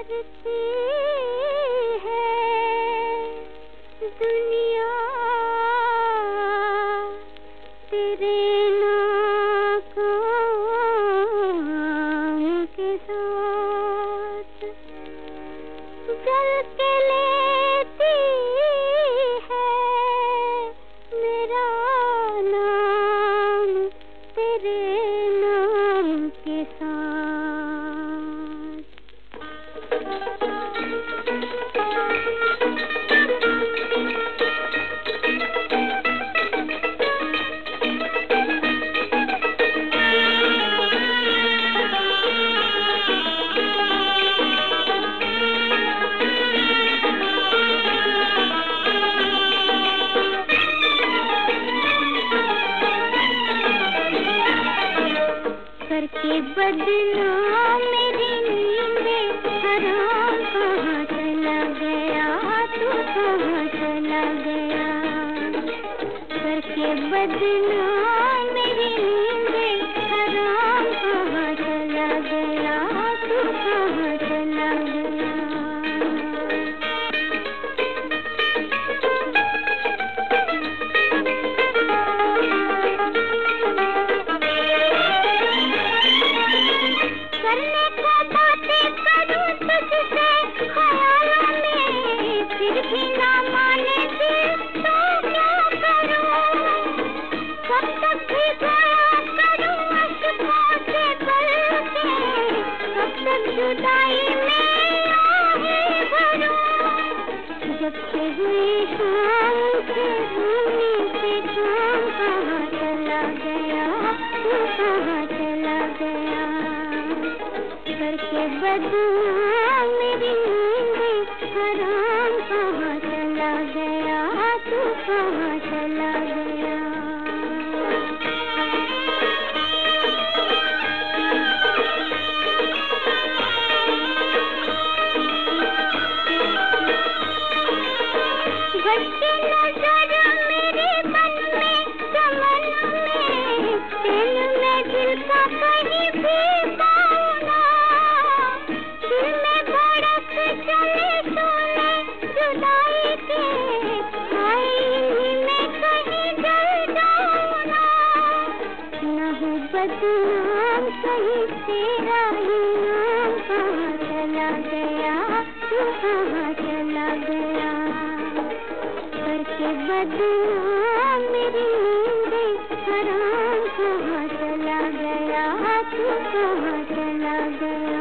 लगती करके बदलो मेरी नींद हराम कहाँ चला गया? तू कहाँ चला गया? करके बदनाम मेरी नींदे को पाते बदनाम मेरी हराम कहाँ चला गया तू कहाँ चला गया? बदनाम कहीं तेरा ही नाम कहाँ चला गया तू कहाँ चला गया करके बदनाम मेरी हराम कहाँ चला गया तू कहाँ चला गया